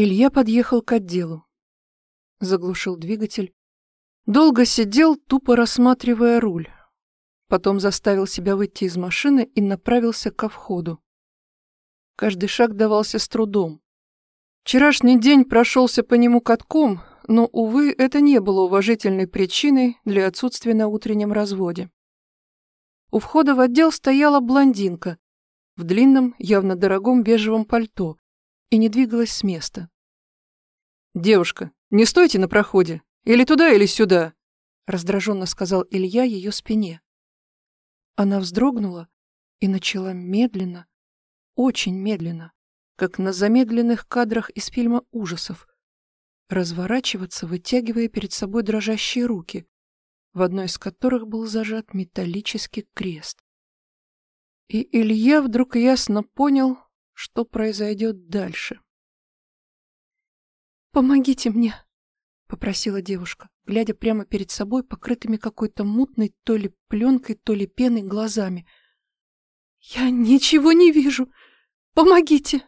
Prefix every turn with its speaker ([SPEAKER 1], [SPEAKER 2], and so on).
[SPEAKER 1] Илья подъехал к отделу. Заглушил двигатель. Долго сидел, тупо рассматривая руль. Потом заставил себя выйти из машины и направился ко входу. Каждый шаг давался с трудом. Вчерашний день прошелся по нему катком, но, увы, это не было уважительной причиной для отсутствия на утреннем разводе. У входа в отдел стояла блондинка в длинном, явно дорогом бежевом пальто и не двигалась с места. «Девушка, не стойте на проходе! Или туда, или сюда!» раздраженно сказал Илья ее спине. Она вздрогнула и начала медленно, очень медленно, как на замедленных кадрах из фильма ужасов, разворачиваться, вытягивая перед собой дрожащие руки, в одной из которых был зажат металлический крест. И Илья вдруг ясно понял, что произойдет дальше. «Помогите мне!» — попросила девушка, глядя прямо перед собой покрытыми какой-то мутной то ли пленкой, то ли пеной глазами. «Я ничего не вижу! Помогите!»